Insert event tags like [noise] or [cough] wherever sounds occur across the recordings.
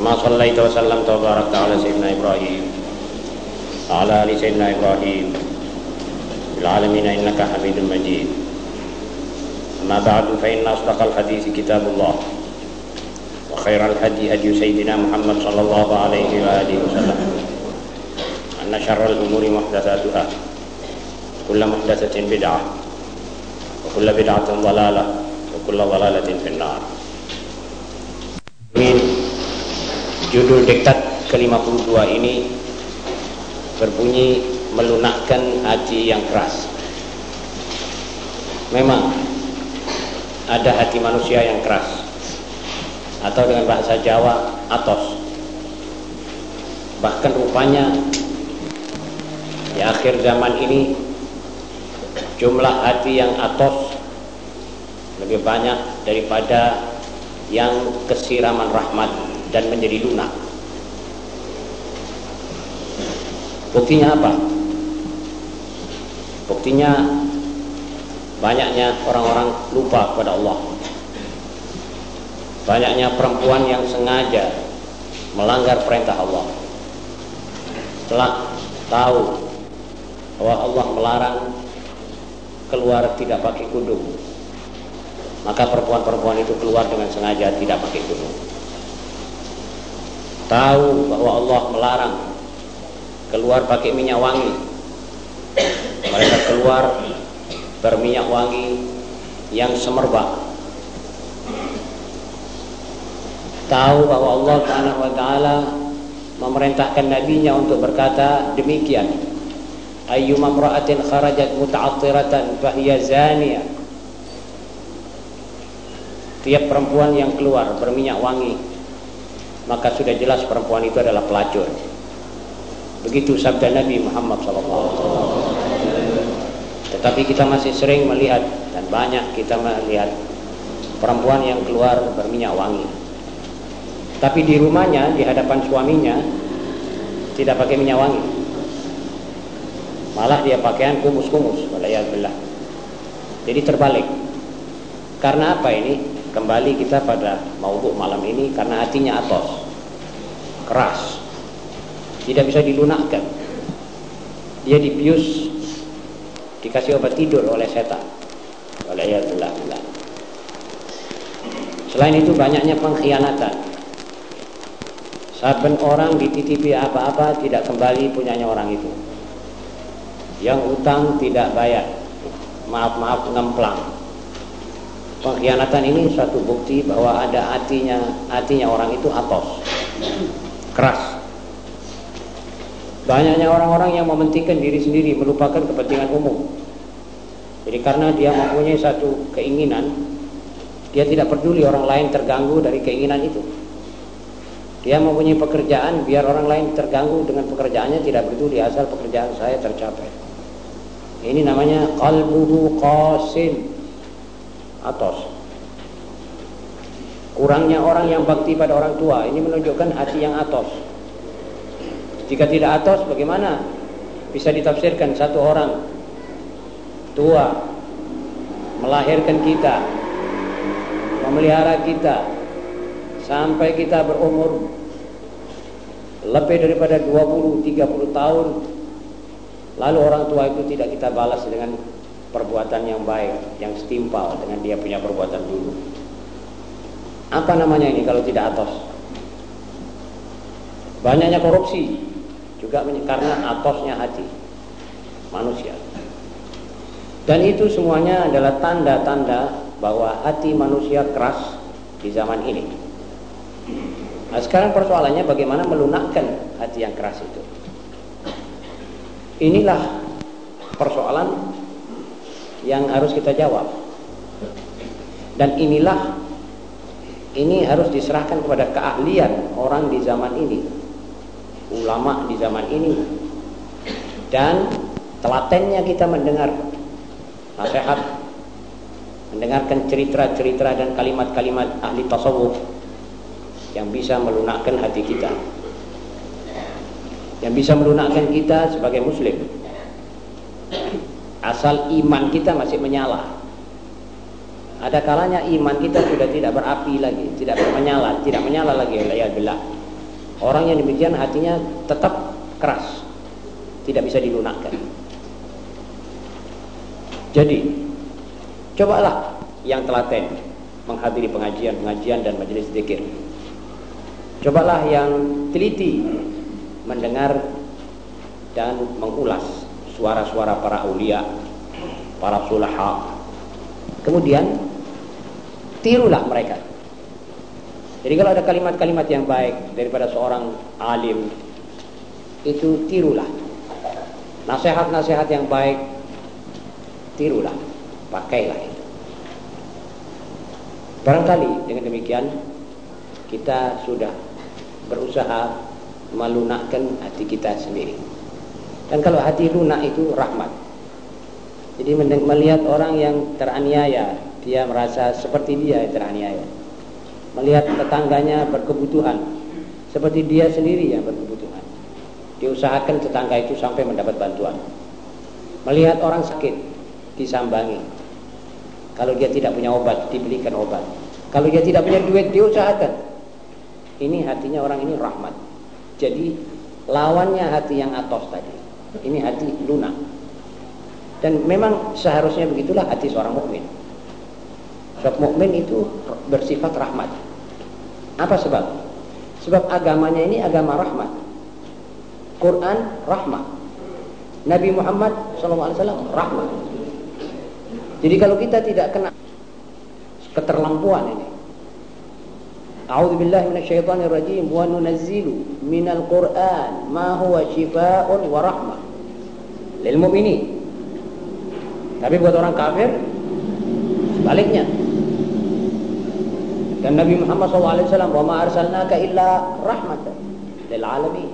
كما صليت وسلمت وباركت على سيدنا إبراهيم وعلى آل سيدنا إبراهيم في العالمين إنك حميد مجيد. أما بعد فإن أصدق الحديث كتاب الله وخير الهدي هدي سيدنا محمد صلى الله عليه وآله وسلم أن شر الأمور محدثاتها. كل محدثة بدعة وكل بدعة ضلالة وكل ضلالة في النار. Amin. Judul diktat ke-52 ini berbunyi melunakkan hati yang keras. Memang ada hati manusia yang keras atau dengan bahasa Jawa atos. Bahkan rupanya di akhir zaman ini jumlah hati yang atos lebih banyak daripada yang kesiraman rahmat dan menjadi lunak. Buktinya apa? Buktinya banyaknya orang-orang lupa kepada Allah. Banyaknya perempuan yang sengaja melanggar perintah Allah. Setelah tahu bahwa Allah melarang keluar tidak pakai kudung, maka perempuan-perempuan itu keluar dengan sengaja tidak pakai kudung. Tahu bahwa Allah melarang keluar pakai minyak wangi, mereka keluar berminyak wangi yang semerbak. Tahu bahwa Allah Subhanahu wa taala memerintahkan nabinya untuk berkata demikian. Ayyuma imra'atin kharajat muta'attiratan fahiya. Tiap perempuan yang keluar berminyak wangi maka sudah jelas perempuan itu adalah pelacur. Begitu sabda Nabi Muhammad SAW. Tetapi kita masih sering melihat dan banyak kita melihat perempuan yang keluar berminyak wangi. Tapi di rumahnya, di hadapan suaminya tidak pakai minyak wangi. Malah dia pakaian kumus-kumus, walayalbillah. Jadi terbalik. Karena apa ini? Kembali kita pada maudhu malam ini karena hatinya atos. Keras. Tidak bisa dilunakkan. Dia dipius dikasih obat tidur oleh setan. Walayalbillah. Selain itu banyaknya pengkhianatan. Saben orang dititipi apa-apa tidak kembali punyanya orang itu. Yang utang tidak bayar. Maaf-maaf ngemplang. Pengkhianatan ini suatu bukti bahwa ada hatinya hatinya orang itu atos. Keras. Banyaknya orang-orang yang mementingkan diri sendiri melupakan kepentingan umum. Jadi karena dia mempunyai satu keinginan, dia tidak peduli orang lain terganggu dari keinginan itu. Dia mempunyai pekerjaan biar orang lain terganggu dengan pekerjaannya tidak peduli asal pekerjaan saya tercapai. Ini namanya qalbuhu qasin atos. Kurangnya orang yang bakti pada orang tua ini menunjukkan hati yang atos. Jika tidak atos bagaimana? Bisa ditafsirkan satu orang. Tua. Melahirkan kita, memelihara kita. Sampai kita berumur lebih daripada 20-30 tahun. Lalu orang tua itu tidak kita balas dengan perbuatan yang baik yang setimpal dengan dia punya perbuatan dulu apa namanya ini kalau tidak atos? Banyaknya korupsi juga karena atosnya hati manusia. Dan itu semuanya adalah tanda-tanda bahwa hati manusia keras di zaman ini. Nah sekarang persoalannya bagaimana melunakkan hati yang keras itu. Inilah persoalan yang harus kita jawab. Dan inilah ini harus diserahkan kepada keahlian orang di zaman ini. Ulama di zaman ini. Dan telatennya kita mendengar nasihat mendengarkan cerita-cerita dan kalimat-kalimat ahli tasawuf yang bisa melunakkan hati kita. Yang bisa melunakkan kita sebagai muslim asal iman kita masih menyala. Ada kalanya iman kita sudah tidak berapi lagi tidak menyala tidak menyala lagi ya billah. Orang yang demikian hatinya tetap keras tidak bisa dilunakkan. Jadi Cobalah yang telaten menghadiri pengajian-pengajian dan majelis zikir. Cobalah yang teliti mendengar dan mengulas suara-suara para ulia, para sulaha. Kemudian tirulah mereka. Jadi kalau ada kalimat-kalimat yang baik daripada seorang alim itu tirulah. Nasihat-nasihat yang baik tirulah, pakailah. Barangkali dengan demikian kita sudah berusaha melunakkan hati kita sendiri. Dan kalau hati lunak itu rahmat. Jadi melihat orang yang teraniaya, dia merasa seperti dia yang teraniaya. Melihat tetangganya berkebutuhan, seperti dia sendiri yang berkebutuhan. Diusahakan tetangga itu sampai mendapat bantuan. Melihat orang sakit, disambangi, kalau dia tidak punya obat, dibelikan obat. Kalau dia tidak punya duit, diusahakan. Ini hatinya orang ini rahmat. Jadi lawannya hati yang atos tadi. Ini hati lunak. Dan memang seharusnya begitulah hati seorang mukmin. Sebab mukmin itu bersifat rahmat. Apa sebab? Sebab agamanya ini agama rahmat. Quran rahmat. Nabi Muhammad SAW rahmat. Jadi kalau kita tidak kena keterlampuan ini. A'udzu billahi minasyaitonir rajim wa nunazzilu minal Qur'an ma huwa shifaa'un wa rahmah lil mu'minin. Tapi buat orang kafir sebaliknya. Dan Nabi Muhammad SAW wa ma arsalnaka illa rahmatan lil alamin.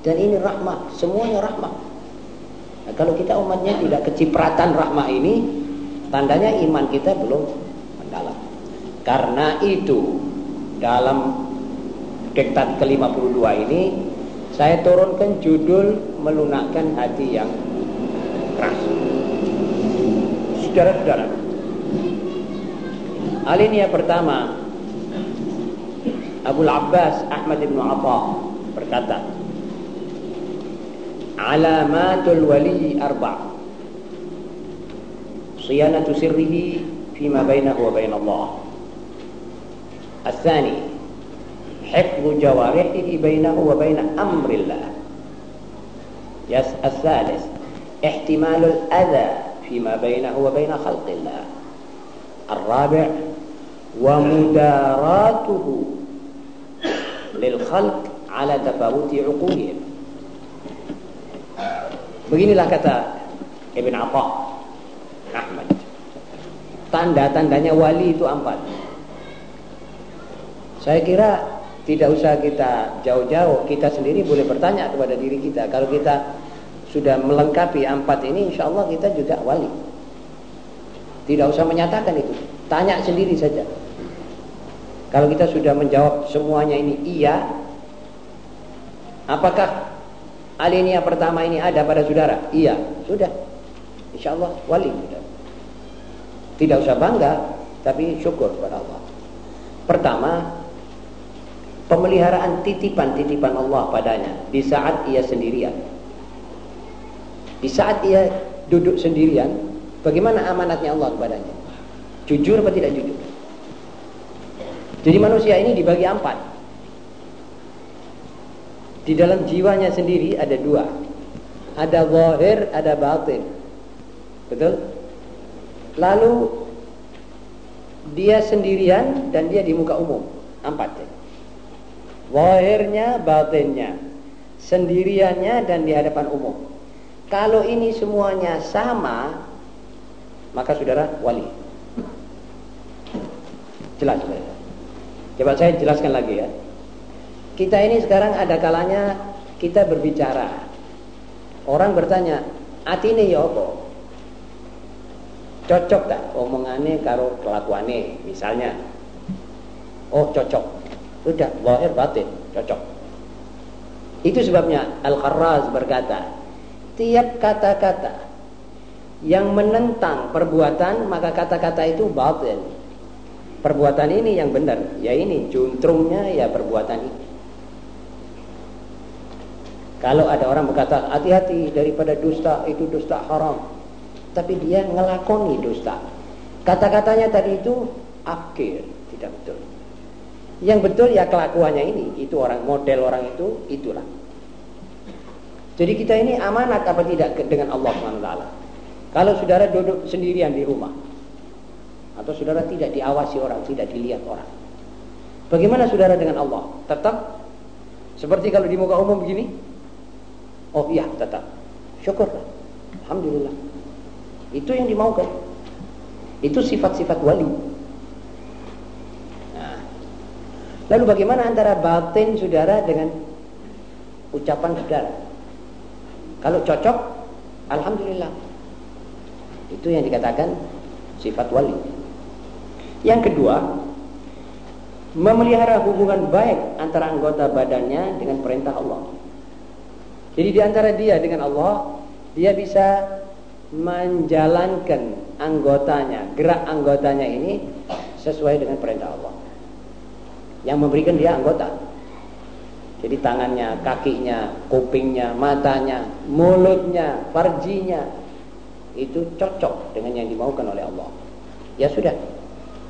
Dan ini rahmat, semuanya rahmat. Nah, kalau kita umatnya tidak kecipratan rahmah ini, tandanya iman kita belum mendalam. Karena itu dalam diktat ke-52 ini saya turunkan judul melunakkan hati yang keras Saudara-saudara, alinea pertama Abu Abbas Ahmad bin Atha berkata, علامات الولي أربع صيانة سره فيما بينه وبين الله الثاني حفظ جوارحه بينه وبين أمر الله يس الثالث احتمال الأذى فيما بينه وبين خلق الله الرابع ومداراته للخلق على تفاوت عقولهم Beginilah kata Ibn Atta Ahmad. Tanda-tandanya wali itu empat. Saya kira tidak usah kita jauh-jauh, kita sendiri boleh bertanya kepada diri kita. Kalau kita sudah melengkapi empat ini, insya Allah kita juga wali. Tidak usah menyatakan itu, tanya sendiri saja. Kalau kita sudah menjawab semuanya ini iya, apakah Alinea pertama ini ada pada saudara? Iya, sudah. Insya Allah wali sudah. Tidak usah bangga, tapi syukur kepada Allah. Pertama, pemeliharaan titipan-titipan Allah padanya di saat ia sendirian. Di saat ia duduk sendirian, bagaimana amanatnya Allah kepadanya? Jujur atau tidak jujur? Jadi manusia ini dibagi empat. Di dalam jiwanya sendiri ada dua. Ada zahir, ada batin. Betul? Lalu dia sendirian dan dia di muka umum. Empat. Zahirnya, batinnya. Sendiriannya dan di hadapan umum. Kalau ini semuanya sama, maka saudara wali. Jelas, saudara. Coba saya jelaskan lagi ya. Kita ini sekarang ada kalanya kita berbicara. Orang bertanya, "Ati ini ya apa?" Cocok tak omongannya karo kelakuannya misalnya. Oh, cocok. Udah, lahir batin, cocok. Itu sebabnya Al-Kharraz berkata, tiap kata-kata yang menentang perbuatan maka kata-kata itu batil. Perbuatan ini yang benar, ya ini juntrungnya ya perbuatan ini. Kalau ada orang berkata hati-hati daripada dusta itu dusta haram, tapi dia ngelakoni dusta. Kata-katanya tadi itu akhir, tidak betul. Yang betul ya kelakuannya ini, itu orang model orang itu itulah. Jadi kita ini amanat apa tidak dengan Allah SWT? Kalau saudara duduk sendirian di rumah, atau saudara tidak diawasi orang, tidak dilihat orang. Bagaimana saudara dengan Allah? Tetap seperti kalau di muka umum begini? Oh iya tetap. Syukurlah. Alhamdulillah. Itu yang dimaukan. Itu sifat-sifat wali. Nah. Lalu bagaimana antara batin saudara dengan ucapan saudara? Kalau cocok, Alhamdulillah. Itu yang dikatakan sifat wali. Yang kedua, memelihara hubungan baik antara anggota badannya dengan perintah Allah. Jadi di antara dia dengan Allah, dia bisa menjalankan anggotanya, gerak anggotanya ini sesuai dengan perintah Allah. Yang memberikan dia anggota. Jadi tangannya, kakinya, kupingnya, matanya, mulutnya, farjinya itu cocok dengan yang dimaukan oleh Allah. Ya sudah.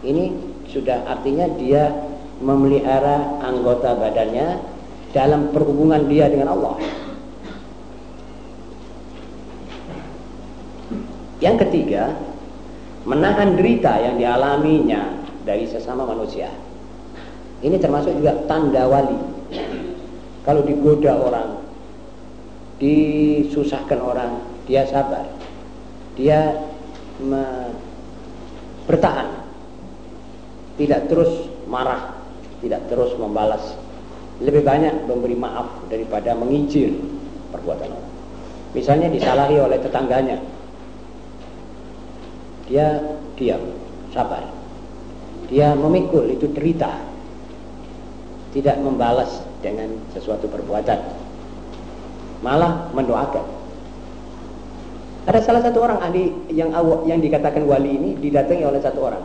Ini sudah artinya dia memelihara anggota badannya dalam perhubungan dia dengan Allah. Yang ketiga, menahan derita yang dialaminya dari sesama manusia. Ini termasuk juga tanda wali. Kalau digoda orang, disusahkan orang, dia sabar. Dia bertahan. Tidak terus marah, tidak terus membalas. Lebih banyak memberi maaf daripada mengicil perbuatan orang. Misalnya disalahi oleh tetangganya, dia diam, sabar. Dia memikul itu derita. Tidak membalas dengan sesuatu perbuatan. Malah mendoakan. Ada salah satu orang ahli yang yang dikatakan wali ini didatangi oleh satu orang.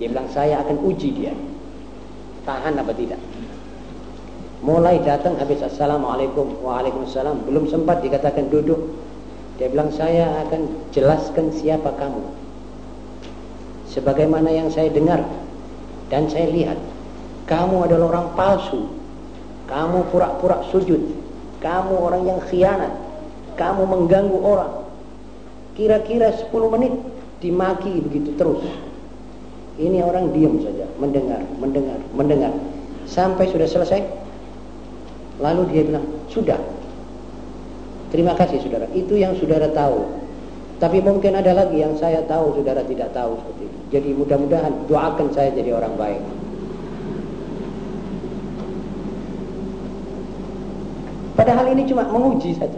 Dia bilang saya akan uji dia. Tahan apa tidak. Mulai datang habis assalamualaikum waalaikumsalam belum sempat dikatakan duduk. Dia bilang saya akan jelaskan siapa kamu sebagaimana yang saya dengar dan saya lihat kamu adalah orang palsu kamu pura-pura sujud. Kamu orang yang khianat. Kamu mengganggu orang. Kira-kira 10 menit dimaki begitu terus. Ini orang diam saja mendengar mendengar mendengar. Sampai sudah selesai lalu dia bilang sudah. Terima kasih saudara. Itu yang saudara tahu. Tapi mungkin ada lagi yang saya tahu, saudara tidak tahu seperti itu. Jadi mudah-mudahan doakan saya jadi orang baik. Padahal ini cuma menguji saja.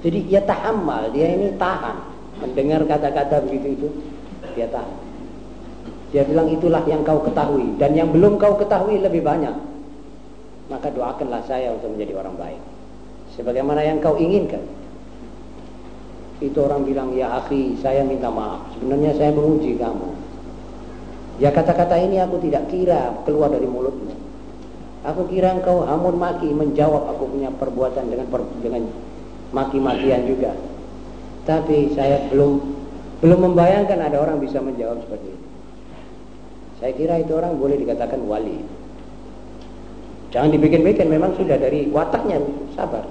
Jadi ia tahamal, dia ini tahan. Mendengar kata-kata begitu itu, dia tahan. Dia bilang itulah yang kau ketahui. Dan yang belum kau ketahui lebih banyak. Maka doakanlah saya untuk menjadi orang baik. Sebagaimana yang kau inginkan itu orang bilang ya akhi saya minta maaf sebenarnya saya menguji kamu ya kata-kata ini aku tidak kira keluar dari mulutmu aku kira engkau hamun maki menjawab aku punya perbuatan dengan per, dengan maki-makian juga. Tapi saya belum belum membayangkan ada orang bisa menjawab seperti itu. Saya kira itu orang boleh dikatakan wali. Jangan dibikin-bikin memang sudah dari wataknya sabar.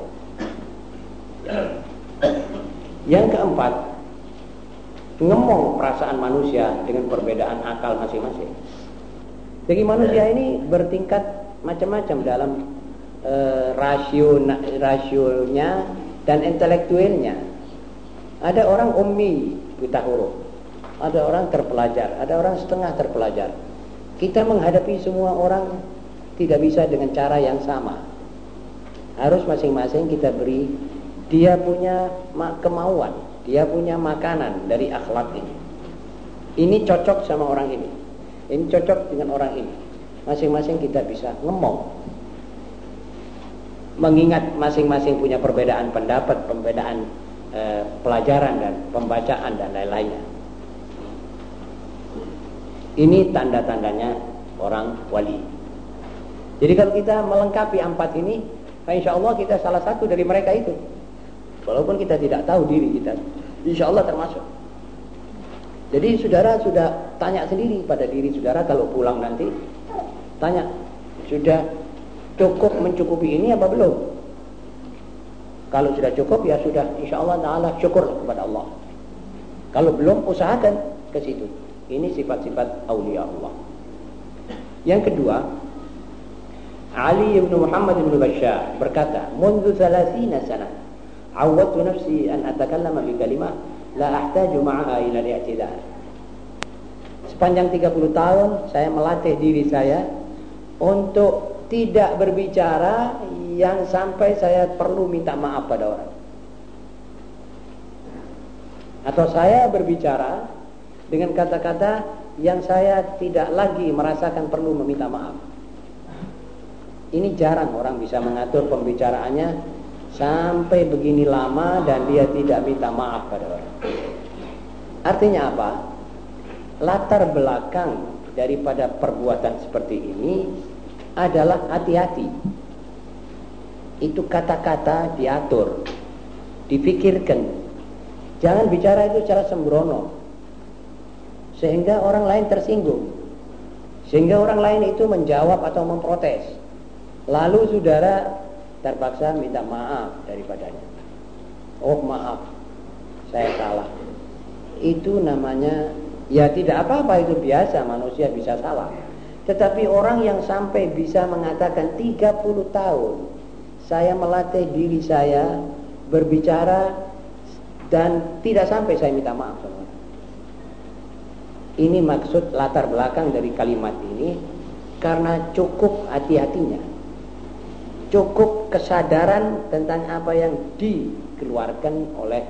Yang keempat, ngemong perasaan manusia dengan perbedaan akal masing-masing. Jadi manusia ini bertingkat macam-macam dalam e, rasio rasionya dan intelektualnya. Ada orang ummi buta huruf, ada orang terpelajar, ada orang setengah terpelajar. Kita menghadapi semua orang tidak bisa dengan cara yang sama. Harus masing-masing kita beri dia punya kemauan, dia punya makanan dari akhlak ini. Ini cocok sama orang ini. Ini cocok dengan orang ini. Masing-masing kita bisa ngemong. Mengingat masing-masing punya perbedaan pendapat, perbedaan eh, pelajaran dan pembacaan dan lain-lainnya. Ini tanda-tandanya orang wali. Jadi kalau kita melengkapi empat ini, insya Allah kita salah satu dari mereka itu. Walaupun kita tidak tahu diri kita, insya Allah termasuk. Jadi saudara sudah tanya sendiri pada diri saudara kalau pulang nanti, tanya, sudah cukup mencukupi ini apa belum? Kalau sudah cukup ya sudah, insya Allah Taala syukur kepada Allah. Kalau belum usahakan ke situ. Ini sifat-sifat aulia Allah. Yang kedua, Ali bin Muhammad bin Bashar berkata, "Mundu 30 sana, awwadtu nafsi an atakallama bi kalimah la ahtaju ma'aha ila al-i'tidal." Sepanjang 30 tahun saya melatih diri saya untuk tidak berbicara yang sampai saya perlu minta maaf pada orang. Atau saya berbicara dengan kata-kata yang saya tidak lagi merasakan perlu meminta maaf. Ini jarang orang bisa mengatur pembicaraannya sampai begini lama dan dia tidak minta maaf pada orang. Artinya apa? Latar belakang daripada perbuatan seperti ini adalah hati-hati. Itu kata-kata diatur, dipikirkan. Jangan bicara itu secara sembrono sehingga orang lain tersinggung sehingga orang lain itu menjawab atau memprotes lalu saudara terpaksa minta maaf daripadanya oh maaf saya salah itu namanya ya tidak apa-apa itu biasa manusia bisa salah tetapi orang yang sampai bisa mengatakan 30 tahun saya melatih diri saya berbicara dan tidak sampai saya minta maaf sama ini maksud latar belakang dari kalimat ini karena cukup hati-hatinya. Cukup kesadaran tentang apa yang dikeluarkan oleh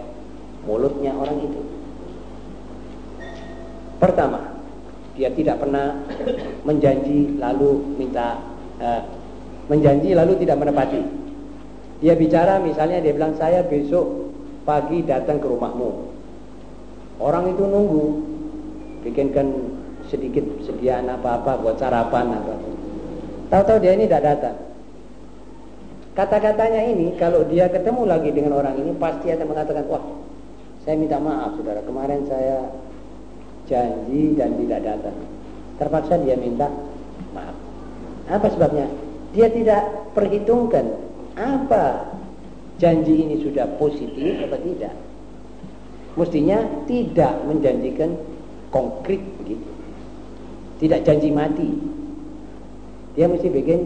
mulutnya orang itu. Pertama, dia tidak pernah menjanji lalu minta uh, menjanji lalu tidak menepati. Dia bicara misalnya dia bilang saya besok pagi datang ke rumahmu. Orang itu nunggu bikinkan sedikit sediaan apa-apa buat sarapan apa. Tahu-tahu dia ini tidak datang. Kata-katanya ini kalau dia ketemu lagi dengan orang ini pasti akan mengatakan, wah saya minta maaf saudara kemarin saya janji dan tidak datang. Terpaksa dia minta maaf. Apa sebabnya? Dia tidak perhitungkan apa janji ini sudah positif atau tidak. Mestinya tidak menjanjikan konkret begitu. Tidak janji mati. Dia mesti bikin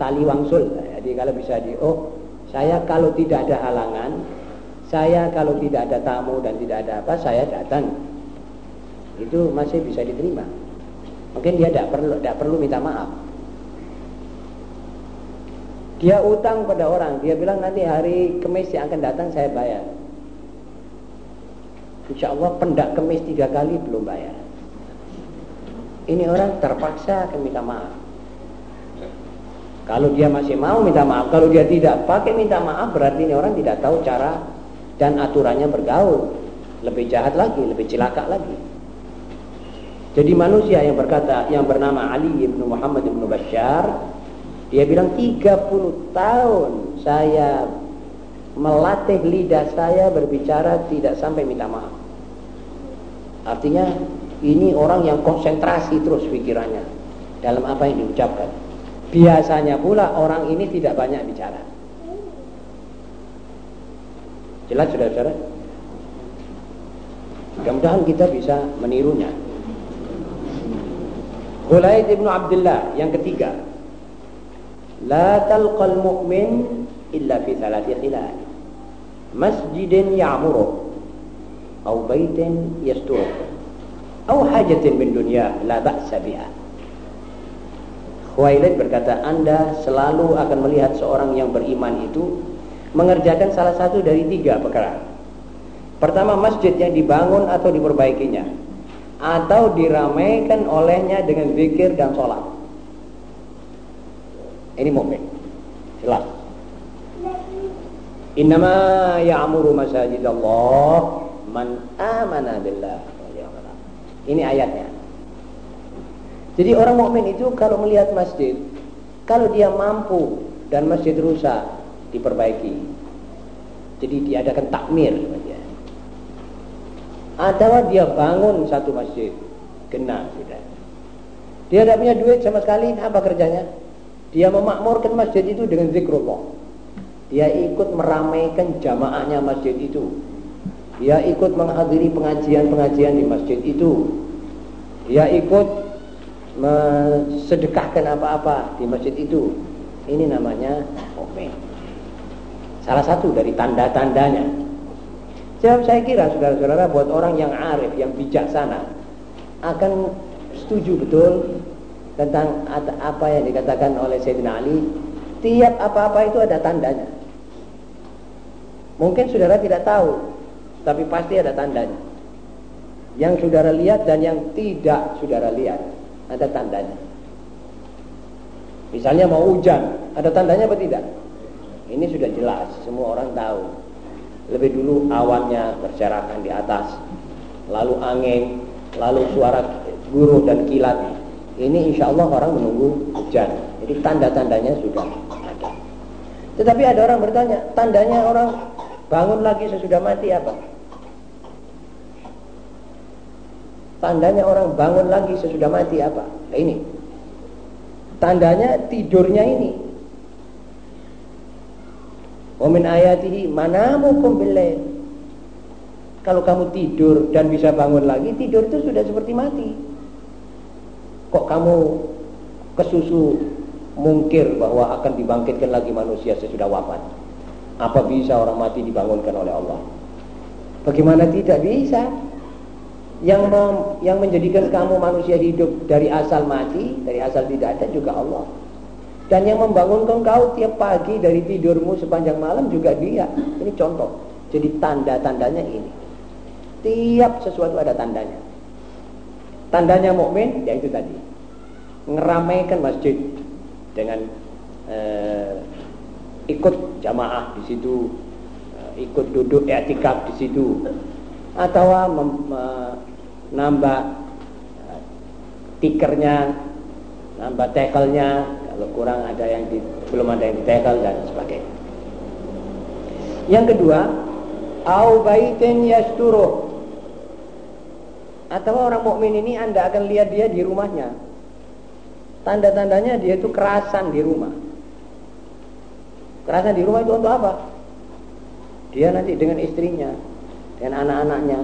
tali wangsul. Jadi kalau bisa di oh saya kalau tidak ada halangan, saya kalau tidak ada tamu dan tidak ada apa, saya datang. Itu masih bisa diterima. Mungkin dia tidak perlu tidak perlu minta maaf. Dia utang pada orang, dia bilang nanti hari kemis yang akan datang saya bayar. Insya Allah pendak kemis tiga kali belum bayar. Ini orang terpaksa akan minta maaf. Kalau dia masih mau minta maaf, kalau dia tidak pakai minta maaf berarti ini orang tidak tahu cara dan aturannya bergaul. Lebih jahat lagi, lebih celaka lagi. Jadi manusia yang berkata yang bernama Ali bin Muhammad bin Bashar dia bilang 30 tahun saya melatih lidah saya berbicara tidak sampai minta maaf. Artinya ini orang yang konsentrasi terus pikirannya dalam apa yang diucapkan. Biasanya pula orang ini tidak banyak bicara. Jelas sudah saudara? Mudah-mudahan kita bisa menirunya. Ghulaid ibnu Abdullah yang ketiga. La talqal mu'min illa fi thalathi khilal. Masjidin ya'muru aw baitin yasturu aw hajatin min dunya la ba'sa biha. Khuwailid berkata, Anda selalu akan melihat seorang yang beriman itu mengerjakan salah satu dari tiga perkara. Pertama, masjid yang dibangun atau diperbaikinya. Atau diramaikan olehnya dengan zikir dan sholat. Ini mukmin. Jelas. Innama ya'muru masajid Allah man amana billah. Ini ayatnya. Jadi orang mukmin itu kalau melihat masjid, kalau dia mampu dan masjid rusak, diperbaiki. Jadi diadakan takmir Atau dia bangun satu masjid, kena sudah. Dia tidak punya duit sama sekali, apa kerjanya? Dia memakmurkan masjid itu dengan zikrullah. Dia ikut meramaikan jamaahnya masjid itu. Dia ikut menghadiri pengajian-pengajian di masjid itu. Dia ikut sedekahkan apa-apa di masjid itu. Ini namanya. Salah satu dari tanda-tandanya. Saya kira saudara-saudara buat orang yang arif, yang bijaksana akan setuju betul tentang apa yang dikatakan oleh Sayyidina Ali. Tiap apa-apa itu ada tandanya. Mungkin saudara tidak tahu, tapi pasti ada tandanya. Yang saudara lihat dan yang tidak saudara lihat. Ada tandanya. Misalnya mau hujan, ada tandanya apa tidak? Ini sudah jelas, semua orang tahu. Lebih dulu awannya berserakan di atas, lalu angin, lalu suara guru dan kilat. Ini insya Allah orang menunggu hujan. Jadi tanda-tandanya sudah ada. Tetapi ada orang bertanya, tandanya orang bangun lagi sesudah mati apa? Tandanya orang bangun lagi sesudah mati apa? Nah, ini. Tandanya tidurnya ini. Wa min ayatihi manamukum billail. Kalau kamu tidur dan bisa bangun lagi, tidur itu sudah seperti mati. Kok kamu kesusu mungkir bahwa akan dibangkitkan lagi manusia sesudah wafat? Apa bisa orang mati dibangunkan oleh Allah? Bagaimana tidak bisa? yang yang menjadikan kamu manusia hidup dari asal mati, dari asal tidak ada juga Allah. Dan yang membangunkan kau tiap pagi dari tidurmu sepanjang malam juga dia. Ini contoh. Jadi tanda-tandanya ini. Tiap sesuatu ada tandanya. Tandanya mukmin yaitu tadi. Ngeramaikan masjid dengan eh, ikut jamaah di situ, eh, ikut duduk etikaf di situ, atau eh, nambah eh, tikernya, nambah tackle-nya, kalau kurang ada yang di, belum ada yang di tackle dan sebagainya. Yang kedua, au baitin yasturuh. Atau orang mukmin ini Anda akan lihat dia di rumahnya. Tanda-tandanya dia itu kerasan di rumah. Kerasan di rumah itu untuk apa? Dia nanti dengan istrinya, dengan anak-anaknya,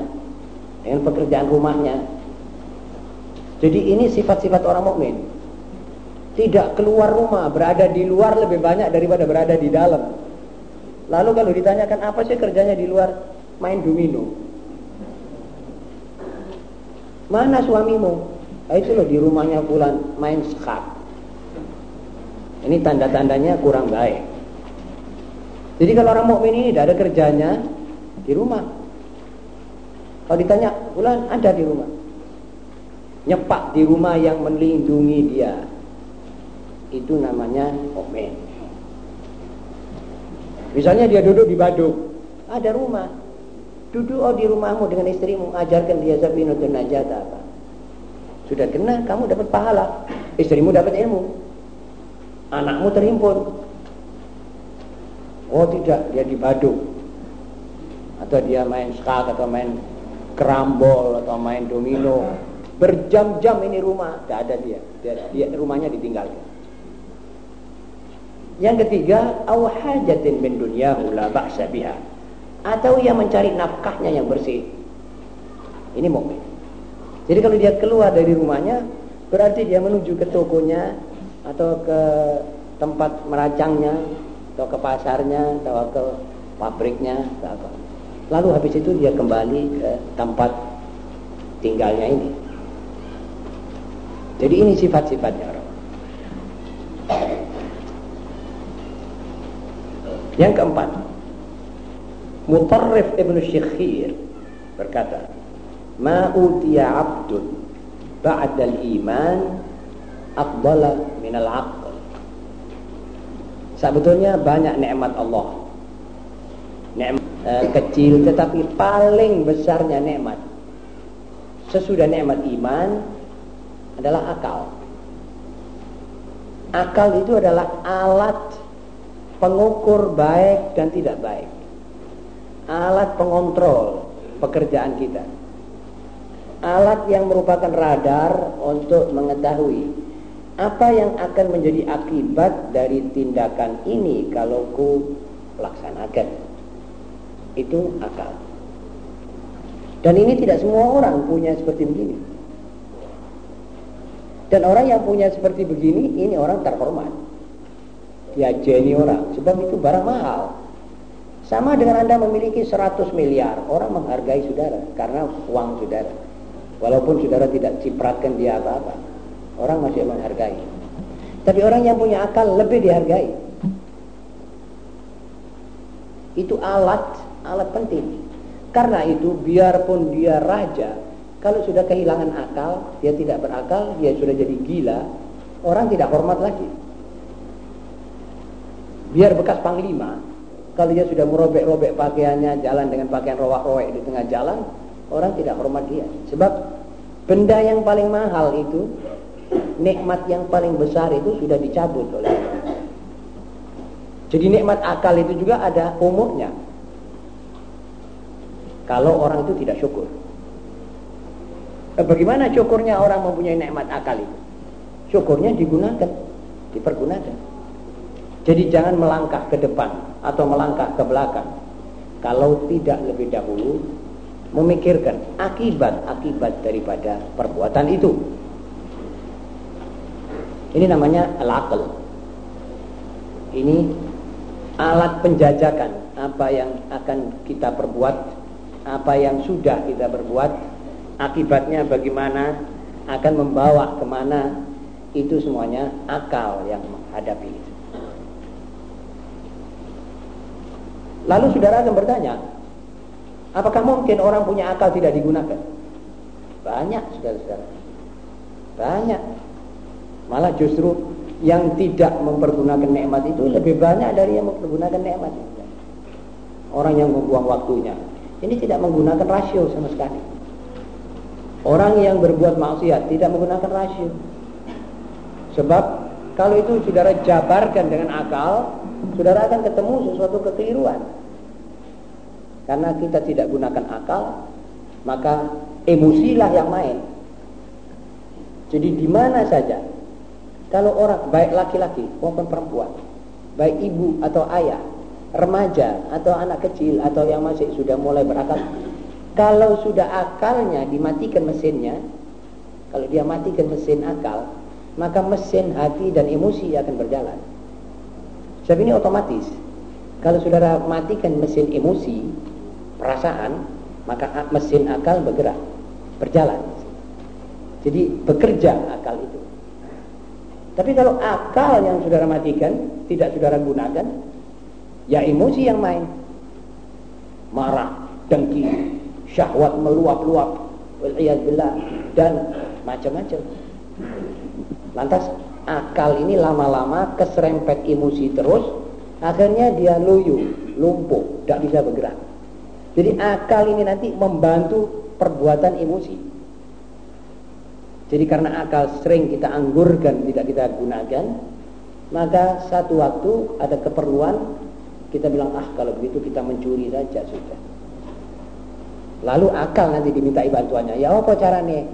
dengan pekerjaan rumahnya. Jadi ini sifat-sifat orang mukmin. Tidak keluar rumah, berada di luar lebih banyak daripada berada di dalam. Lalu kalau ditanyakan apa sih kerjanya di luar? Main domino. Mana suamimu? Ah, itu loh di rumahnya bulan main skak. Ini tanda-tandanya kurang baik. Jadi kalau orang mukmin ini tidak ada kerjanya di rumah, kalau ditanya, Bulan ada di rumah. Nyepak di rumah yang melindungi dia. Itu namanya mukmin. Misalnya dia duduk di Badung, ada rumah. Duduk oh di rumahmu dengan istrimu, ajarkan dia dan najat apa. Sudah kena, kamu dapat pahala. Istrimu dapat ilmu. Anakmu terhimpun. Oh tidak, dia di Badung. Atau dia main skak atau main kerambol atau main domino berjam-jam ini rumah tidak ada dia. dia dia rumahnya ditinggalkan yang ketiga aw hajatin min dunyahu la ba'sa biha atau ia mencari nafkahnya yang bersih ini mukmin jadi kalau dia keluar dari rumahnya berarti dia menuju ke tokonya atau ke tempat merancangnya atau ke pasarnya atau ke pabriknya atau apa Lalu habis itu dia kembali ke tempat tinggalnya ini. Jadi ini sifat-sifatnya orang. Yang keempat, Mutarrif Ibn Syekhir berkata, "Ma utiya 'abdun ba'da al-iman afdala min al-'aql." Sebetulnya banyak nikmat Allah. Nikmat eh, kecil tetapi paling besarnya nikmat sesudah nikmat iman adalah akal. Akal itu adalah alat pengukur baik dan tidak baik alat pengontrol pekerjaan kita. Alat yang merupakan radar untuk mengetahui apa yang akan menjadi akibat dari tindakan ini kalau ku laksanakan. Itu akal. Dan ini tidak semua orang punya seperti begini. Dan orang yang punya seperti begini, ini orang terhormat. Dia jeni orang, sebab itu barang mahal. Sama dengan Anda memiliki 100 miliar, orang menghargai saudara karena uang saudara. Walaupun saudara tidak cipratkan dia apa-apa, orang masih menghargai. Tapi orang yang punya akal lebih dihargai. Itu alat, alat penting. Karena itu biarpun dia raja, kalau sudah kehilangan akal, dia tidak berakal, dia sudah jadi gila, orang tidak hormat lagi. Biar bekas panglima, kalau dia sudah merobek-robek pakaiannya, jalan dengan pakaian rowak-rowek di tengah jalan, orang tidak hormat dia. Sebab benda yang paling mahal itu, nikmat yang paling besar itu sudah dicabut oleh. Jadi nikmat akal itu juga ada umurnya. Kalau orang itu tidak syukur. Eh, bagaimana syukurnya orang mempunyai nikmat akal itu? Syukurnya digunakan, dipergunakan. Jadi jangan melangkah ke depan atau melangkah ke belakang. Kalau tidak lebih dahulu memikirkan akibat-akibat daripada perbuatan itu. Ini namanya al Ini alat penjajakan apa yang akan kita perbuat, apa yang sudah kita perbuat, akibatnya bagaimana, akan membawa ke mana, itu semuanya akal yang menghadapi itu. Lalu saudara akan bertanya, apakah mungkin orang punya akal tidak digunakan? Banyak saudara-saudara. Banyak. Malah justru yang tidak mempergunakan nikmat itu lebih banyak dari yang mempergunakan nikmat. Orang yang membuang waktunya. Ini tidak menggunakan rasio sama sekali. Orang yang berbuat maksiat tidak menggunakan rasio. Sebab kalau itu saudara jabarkan dengan akal, saudara akan ketemu sesuatu kekeliruan. Karena kita tidak gunakan akal, maka emosilah yang main. Jadi di mana saja, kalau orang baik laki-laki maupun perempuan, baik ibu atau ayah, remaja atau anak kecil atau yang masih sudah mulai berakal, kalau sudah akalnya dimatikan mesinnya, kalau dia matikan mesin akal, maka mesin hati dan emosi akan berjalan. Sebab ini otomatis. Kalau saudara matikan mesin emosi, perasaan, maka mesin akal bergerak, berjalan. Jadi bekerja akal itu. Tapi kalau akal yang saudara matikan, tidak saudara gunakan, ya emosi yang main. Marah, dengki, syahwat meluap-luap, dan macam-macam. Lantas akal ini lama-lama keserempet emosi terus, akhirnya dia loyo, lumpuh, tidak bisa bergerak. Jadi akal ini nanti membantu perbuatan emosi. Jadi karena akal sering kita anggurkan, tidak kita gunakan, maka satu waktu ada keperluan, kita bilang, ah kalau begitu kita mencuri saja sudah. Lalu akal nanti dimintai bantuannya. Ya apa caranya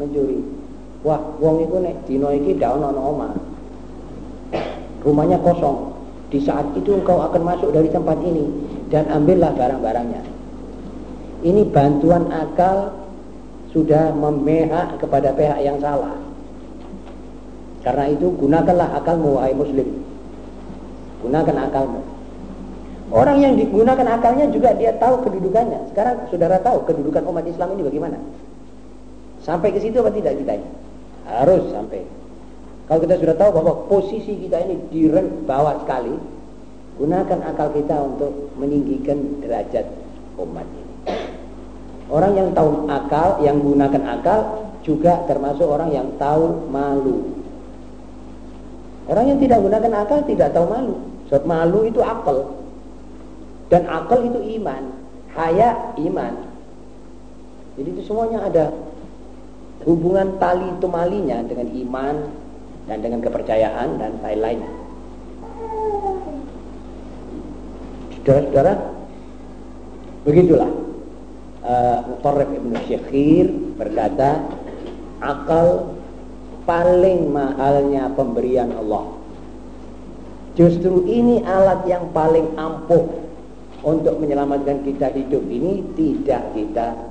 mencuri? Wah, wong itu nek dino iki ndak ono oma. Rumahnya kosong. Di saat itu engkau akan masuk dari tempat ini dan ambillah barang-barangnya. Ini bantuan akal sudah memihak kepada pihak yang salah. Karena itu gunakanlah akalmu wahai muslim. Gunakan akalmu. Orang yang digunakan akalnya juga dia tahu kedudukannya. Sekarang saudara tahu kedudukan umat Islam ini bagaimana? Sampai ke situ apa tidak kita ini? Harus sampai. Kalau kita sudah tahu bahwa posisi kita ini di bawah sekali, Gunakan akal kita untuk meninggikan derajat umat ini. Orang yang tahu akal, yang gunakan akal juga termasuk orang yang tahu malu. Orang yang tidak gunakan akal tidak tahu malu. Sebab malu itu akal. Dan akal itu iman. Haya iman. Jadi itu semuanya ada hubungan tali temalinya dengan iman dan dengan kepercayaan dan lain-lain. Saudara-saudara, begitulah. Uh, Mutarrif Ibn Syekhir berkata, akal paling mahalnya pemberian Allah. Justru ini alat yang paling ampuh untuk menyelamatkan kita hidup ini tidak kita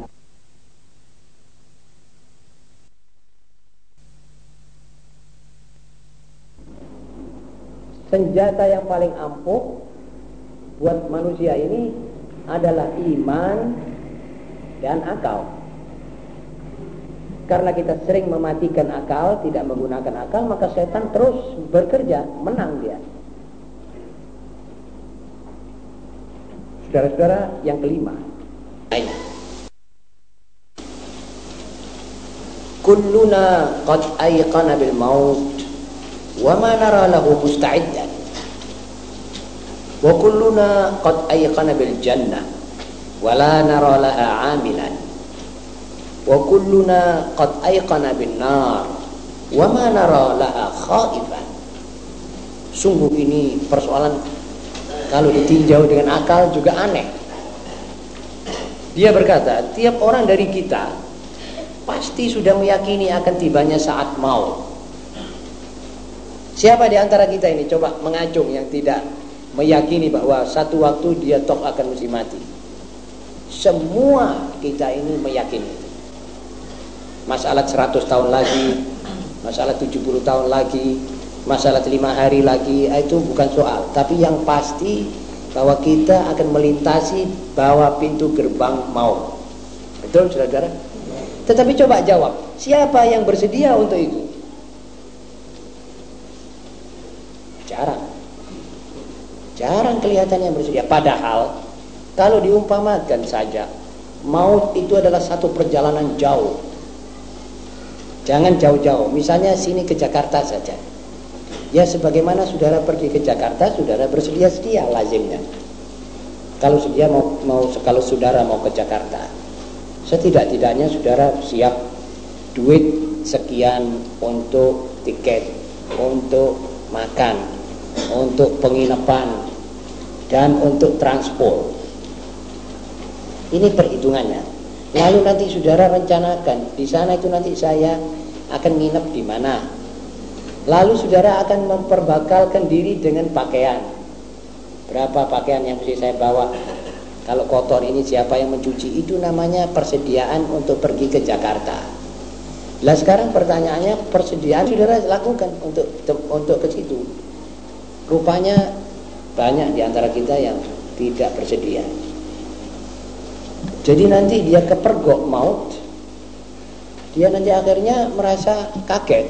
senjata yang paling ampuh buat manusia ini adalah iman dan akal. Karena kita sering mematikan akal, tidak menggunakan akal, maka setan terus bekerja, menang dia. Saudara-saudara, yang kelima. Kulluna qad ayqana bil maut wa ma nara lahu musta'iddan wa kulluna qad ayqana bil jannah wa la nara laha 'amilan. Wa kulluna qad ayqana bin nar wa ma nara laha khaifan. Sungguh ini persoalan kalau ditinjau dengan akal juga aneh. Dia berkata tiap orang dari kita pasti sudah meyakini akan tibanya saat maut. Siapa di antara kita ini? Coba mengacung yang tidak meyakini bahwa satu waktu dia tok akan mesti mati. Semua kita ini meyakini. Masalah 100 tahun lagi, masalah 70 tahun lagi, masalah lima hari lagi, ah, itu bukan soal. Tapi yang pasti bahwa kita akan melintasi bahwa pintu gerbang mau. Betul saudara-saudara? Tetapi coba jawab, siapa yang bersedia untuk itu? Jarang. Jarang kelihatan yang bersedia. Padahal kalau diumpamakan saja maut itu adalah satu perjalanan jauh. Jangan jauh-jauh. Misalnya sini ke Jakarta saja. Ya sebagaimana saudara pergi ke Jakarta, saudara bersedia-sedia lazimnya. Kalau sedia mau, mau kalau saudara mau ke Jakarta, setidak-tidaknya saudara siap duit sekian untuk tiket, untuk makan, untuk penginapan dan untuk transport. Ini perhitungannya. Lalu nanti saudara rencanakan di sana itu nanti saya akan nginep di mana. Lalu saudara akan memperbakalkan diri dengan pakaian. Berapa pakaian yang mesti saya bawa? Kalau kotor ini siapa yang mencuci? Itu namanya persediaan untuk pergi ke Jakarta. Lah sekarang pertanyaannya persediaan saudara lakukan untuk untuk ke situ. Rupanya banyak di antara kita yang tidak bersedia. Jadi nanti dia kepergok maut, dia nanti akhirnya merasa kaget.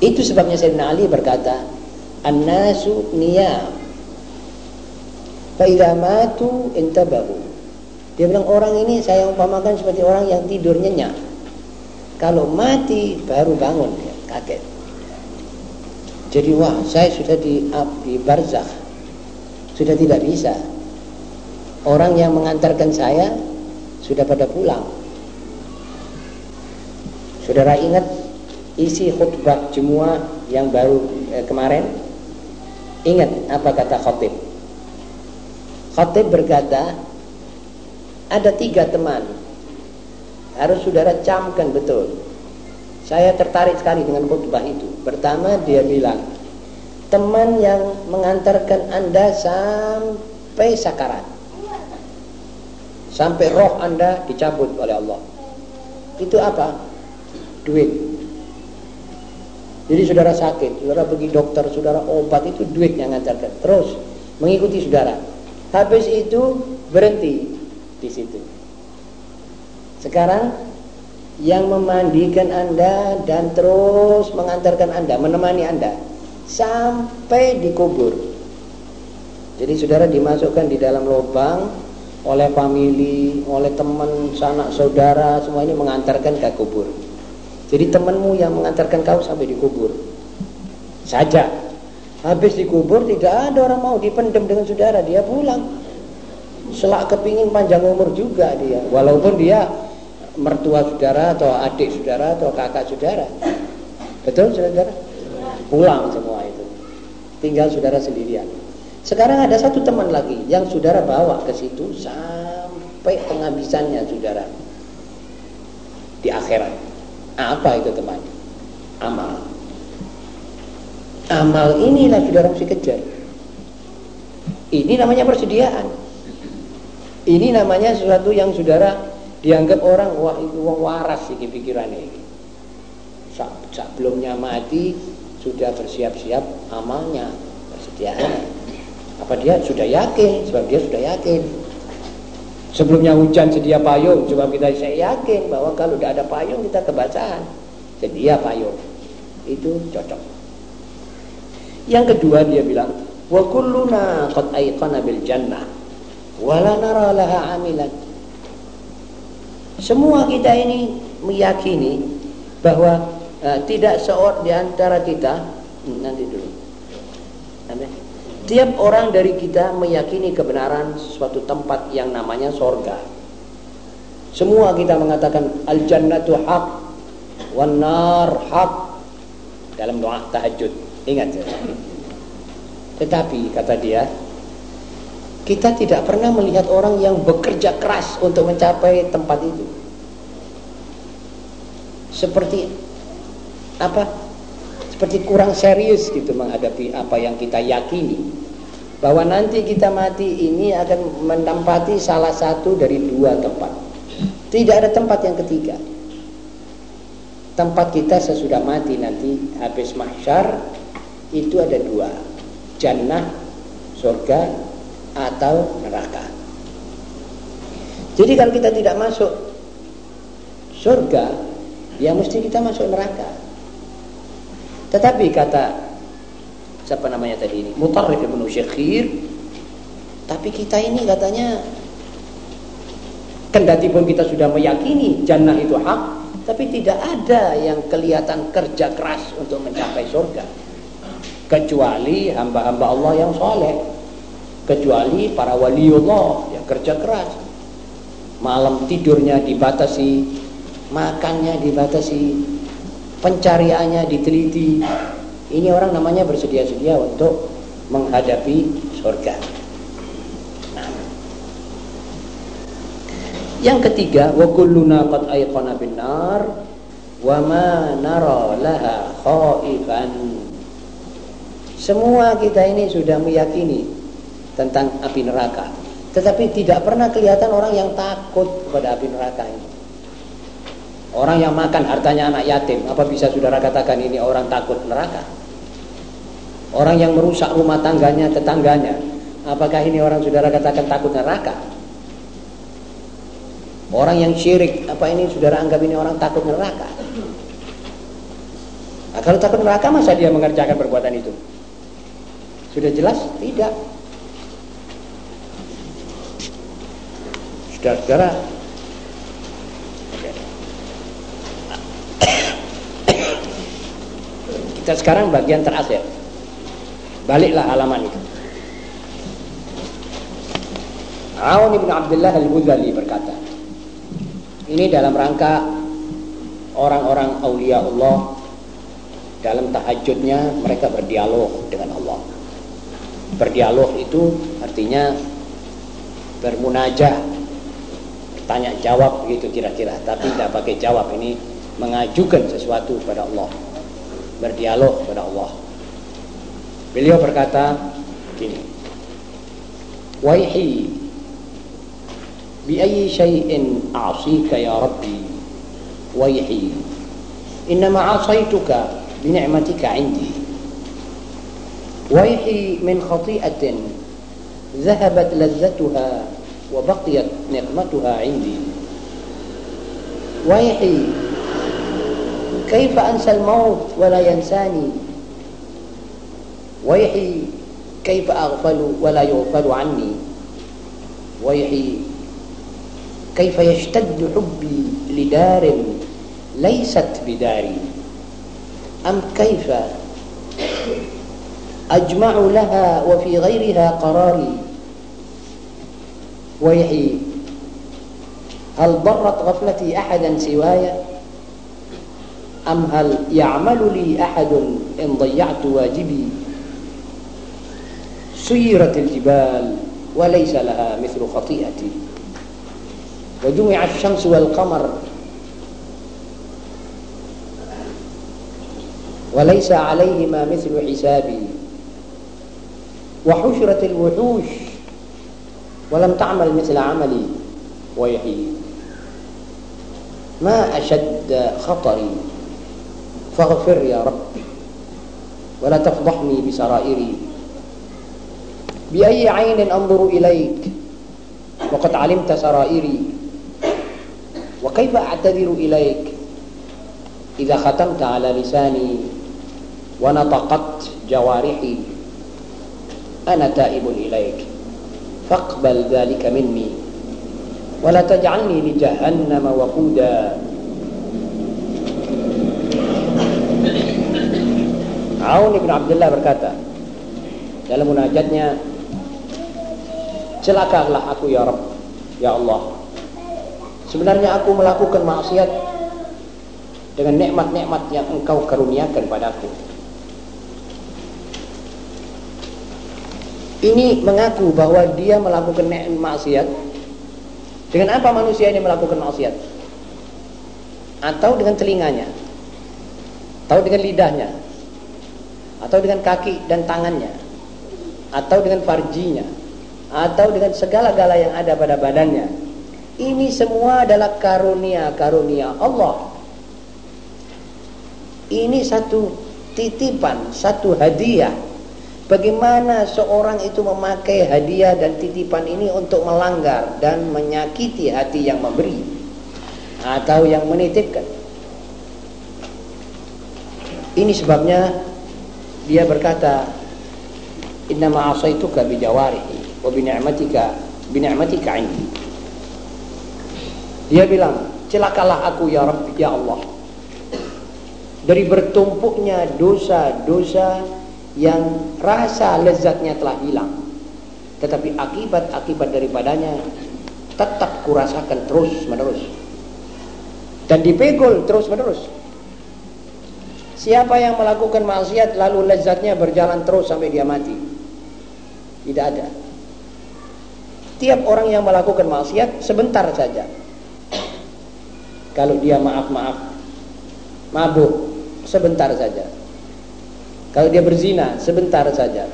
Itu sebabnya Sayyidina Ali berkata, An-nasu niyam. Fa'idha matu intabahu. Dia bilang orang ini saya umpamakan seperti orang yang tidur nyenyak. Kalau mati baru bangun, kaget. Jadi wah saya sudah di, di barzakh. Sudah tidak bisa. Orang yang mengantarkan saya Sudah pada pulang. Saudara ingat Isi khutbah Jumuah Yang baru eh, kemarin? Ingat apa kata khotib? Khotib berkata Ada tiga teman. Harus saudara camkan betul saya tertarik sekali dengan khutbah itu. Pertama dia bilang, teman yang mengantarkan Anda sampai sakarat. Sampai roh Anda dicabut oleh Allah. Itu apa? Duit. Jadi saudara sakit, saudara pergi dokter, saudara obat itu duit yang mengantarkan. Terus mengikuti saudara. Habis itu berhenti di situ. Sekarang yang memandikan Anda dan terus mengantarkan Anda, menemani Anda sampai dikubur. Jadi saudara dimasukkan di dalam lubang oleh famili, oleh teman, sanak saudara, semua ini mengantarkan ke kubur. Jadi temanmu yang mengantarkan kau sampai dikubur. Saja. Habis dikubur tidak ada orang mau dipendam dengan saudara, dia pulang. Selak kepingin panjang umur juga dia, walaupun dia mertua saudara atau adik saudara atau kakak saudara. Betul saudara? Pulang semua itu. Tinggal saudara sendirian. Sekarang ada satu teman lagi yang saudara bawa ke situ sampai penghabisannya saudara di akhirat. Apa itu teman? Amal. Amal inilah saudara mesti kejar. Ini namanya persediaan. Ini namanya sesuatu yang saudara dianggap orang wah itu wong waras sih pikirannya sebelumnya mati sudah bersiap-siap amalnya persediaan apa dia sudah yakin? Sebab dia sudah yakin. Sebelumnya hujan sedia payung sebab kita saya yakin bahwa kalau tidak ada payung kita kebacaan. Sedia payung. Itu cocok. Yang kedua dia bilang wa kulluna qad ayqana bil jannah wala nara laha amilan semua kita ini meyakini bahwa uh, tidak seorang di antara kita hmm, nanti dulu. Amin. Tiap orang dari kita meyakini kebenaran suatu tempat yang namanya sorga. Semua kita mengatakan al jannatu haq, wan nar haq dalam doa tahajud. Ingat ya. Tetapi kata dia, kita tidak pernah melihat orang yang bekerja keras untuk mencapai tempat itu. Seperti apa? Seperti kurang serius gitu menghadapi apa yang kita yakini. Bahwa nanti kita mati ini akan menempati salah satu dari dua tempat. Tidak ada tempat yang ketiga. Tempat kita sesudah mati nanti habis mahsyar itu ada dua. Jannah surga atau neraka jadi kalau kita tidak masuk surga ya mesti kita masuk neraka tetapi kata siapa namanya tadi ini? Mutarrif bin Syekhir. Tapi kita ini katanya kendati pun kita sudah meyakini jannah itu hak, tapi tidak ada yang kelihatan kerja keras untuk mencapai surga. Kecuali hamba-hamba Allah yang soleh. Kecuali para waliullah yang kerja keras. Malam tidurnya dibatasi, makannya dibatasi, pencariannya diteliti. Ini orang namanya bersedia-sedia untuk menghadapi surga. Nah. Yang ketiga, wa kulluna qad ayqana bin nar wa ma nara laha khaifan. Semua kita ini sudah meyakini tentang api neraka. Tetapi tidak pernah kelihatan orang yang takut kepada api neraka ini. Orang yang makan hartanya anak yatim, apa bisa saudara katakan ini orang takut neraka? Orang yang merusak rumah tangganya, tetangganya, apakah ini orang saudara katakan takut neraka? Orang yang syirik, apa ini saudara anggap ini orang takut neraka? Nah, kalau takut neraka masa dia mengerjakan perbuatan itu? Sudah jelas? Tidak. Saudara-saudara, Kita sekarang bagian terakhir. Baliklah halaman itu. Aun ibn Abdullah al-Ghazali berkata, ini dalam rangka orang-orang aulia Allah dalam tahajudnya mereka berdialog dengan Allah. Berdialog itu artinya bermunajah, tanya jawab begitu kira-kira. Tapi ah. tidak pakai jawab ini mengajukan sesuatu kepada Allah. Berdialog kepada Allah. Beliau berkata gini waihi bi ayyi syai'in a'sika ya rabbi. Waihi innama 'asaituka bi ni'matika 'indi. Waihi min khati'atin dhahabat ladzatuha وبقيت نقمتها عندي. ويحي كيف أنسى الموت ولا ينساني؟ ويحي كيف أغفل ولا يغفل عني؟ ويحي كيف يشتد حبي لدار ليست بداري؟ أم كيف أجمع لها وفي غيرها قراري؟ ويحي. هل ضرت غفلتي أحدا سواي؟ أم هل يعمل لي أحد إن ضيعت واجبي؟ سيرت الجبال وليس لها مثل خطيئتي. وجمع الشمس والقمر وليس عليهما مثل حسابي. وحشرت الوحوش ولم تعمل مثل عملي ويحي ما أشد خطري فاغفر يا رب ولا تفضحني بسرائري. بأي عين أنظر إليك وقد علمت سرائري؟ وكيف أعتذر إليك إذا ختمت على لساني ونطقت جوارحي؟ أنا تائب إليك. فاقبل ذلك مني ولا تجعلني لجهنم وقودا Aun ibn Abdullah berkata dalam munajatnya celakalah aku ya Rabb ya Allah sebenarnya aku melakukan maksiat dengan nikmat-nikmat yang engkau karuniakan padaku Ini mengaku bahwa dia melakukan maksiat. Dengan apa manusia ini melakukan maksiat? Atau dengan telinganya? Atau dengan lidahnya? Atau dengan kaki dan tangannya? Atau dengan farjinya? Atau dengan segala-gala yang ada pada badannya? Ini semua adalah karunia-karunia Allah. Ini satu titipan satu hadiah bagaimana seorang itu memakai hadiah dan titipan ini untuk melanggar dan menyakiti hati yang memberi? Atau yang menitipkan? Ini sebabnya dia berkata innama asaituka bijawarihi wa bini'matika bini'matika indi. Dia bilang celakalah aku ya Rabb ya Allah. Dari bertumpuknya dosa-dosa yang rasa lezatnya telah hilang tetapi akibat-akibat daripadanya tetap kurasakan terus menerus dan dipegul terus menerus Siapa yang melakukan maksiat lalu lezatnya berjalan terus sampai dia mati? Tidak ada. Tiap orang yang melakukan maksiat sebentar saja. Kalau dia maaf-maaf, mabuk, sebentar saja. Kalau dia berzina, sebentar saja.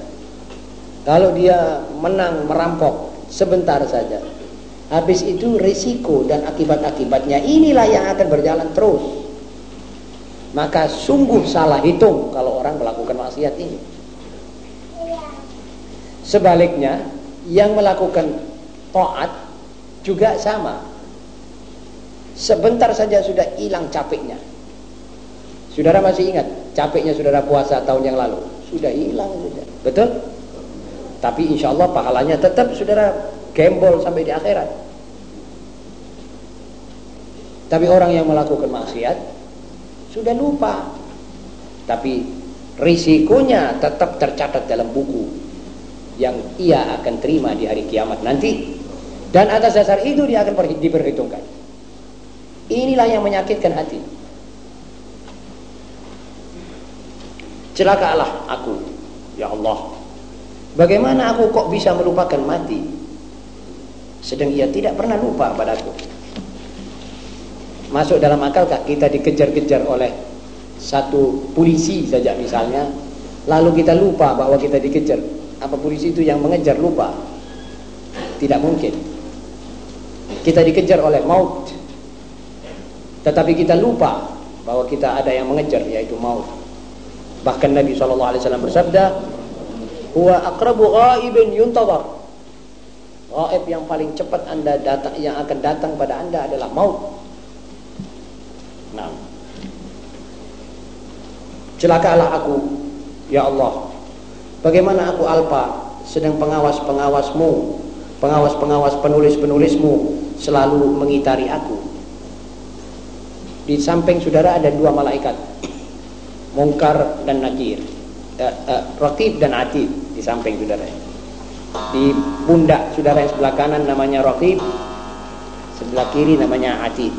Kalau dia menang merampok, sebentar saja. Habis itu risiko dan akibat-akibatnya inilah yang akan berjalan terus maka sungguh salah hitung kalau orang melakukan maksiat ini. Sebaliknya, yang melakukan taat juga sama. Sebentar saja sudah hilang capeknya. Saudara masih ingat capeknya saudara puasa tahun yang lalu? Sudah hilang sudah. Betul? Tapi insya Allah pahalanya tetap saudara gembol sampai di akhirat. Tapi orang yang melakukan maksiat sudah lupa. Tapi risikonya tetap tercatat dalam buku yang ia akan terima di hari kiamat nanti. Dan atas dasar itu dia akan diperhitungkan. Inilah yang menyakitkan hati. Celakalah aku, ya Allah. Bagaimana aku kok bisa melupakan mati? Sedang ia tidak pernah lupa padaku. Masuk dalam akalkah kita dikejar-kejar oleh satu polisi saja misalnya, lalu kita lupa bahwa kita dikejar. Apa polisi itu yang mengejar lupa? Tidak mungkin. Kita dikejar oleh maut. Tetapi kita lupa bahwa kita ada yang mengejar yaitu maut. Bahkan Nabi SAW bersabda, "Huwa aqrabu ghaibin yuntadhar." Gaib yang paling cepat Anda datang yang akan datang pada Anda adalah maut. Nah. Celakalah aku, ya Allah. Bagaimana aku alpa sedang pengawas-pengawasmu, pengawas-pengawas penulis-penulismu selalu mengitari aku. Di samping saudara ada dua malaikat, Mungkar dan Nakir, eh, eh, Rakib dan Atid di samping saudara. Di pundak saudara yang sebelah kanan namanya Rakib, sebelah kiri namanya Atid.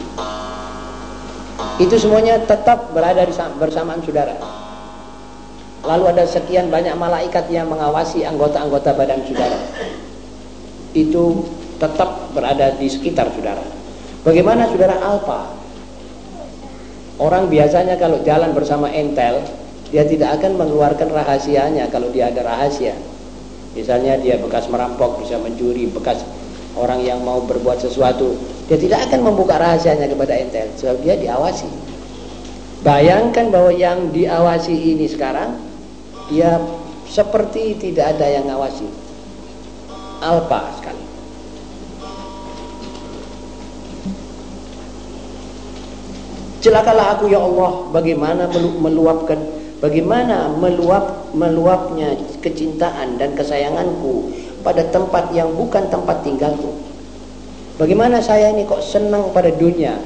Itu semuanya tetap berada di bersamaan saudara. Lalu ada sekian banyak malaikat yang mengawasi anggota-anggota badan saudara. Itu tetap berada di sekitar saudara. Bagaimana saudara alfa? Orang biasanya kalau jalan bersama entel, dia tidak akan mengeluarkan rahasianya kalau dia ada rahasia. Misalnya dia bekas merampok, bisa mencuri, bekas orang yang mau berbuat sesuatu, dia tidak akan membuka rahasianya kepada entel sebab dia diawasi. Bayangkan bahwa yang diawasi ini sekarang dia seperti tidak ada yang ngawasi. Alpa sekali. Celakalah aku ya Allah bagaimana meluapkan bagaimana meluap meluapnya kecintaan dan kesayanganku pada tempat yang bukan tempat tinggalku. Bagaimana saya ini kok senang pada dunia?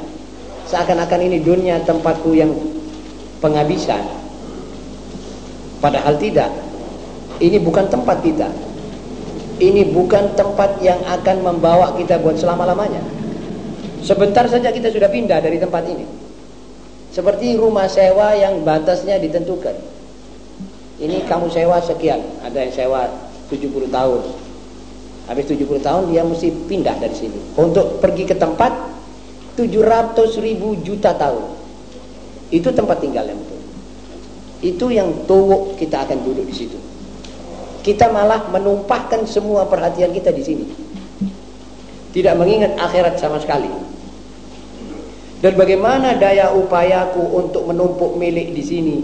Seakan-akan ini dunia tempatku yang penghabisan. Padahal tidak. Ini bukan tempat kita. Ini bukan tempat yang akan membawa kita buat selama-lamanya. Sebentar saja kita sudah pindah dari tempat ini. Seperti rumah sewa yang batasnya ditentukan. Ini kamu sewa sekian, ada yang sewa 70 tahun, Habis 70 tahun dia mesti pindah dari sini. Untuk pergi ke tempat 700 ribu juta tahun. Itu tempat tinggal yang betul. Itu yang tuwuk kita akan duduk di situ. Kita malah menumpahkan semua perhatian kita di sini. Tidak mengingat akhirat sama sekali. Dan bagaimana daya upayaku untuk menumpuk milik di sini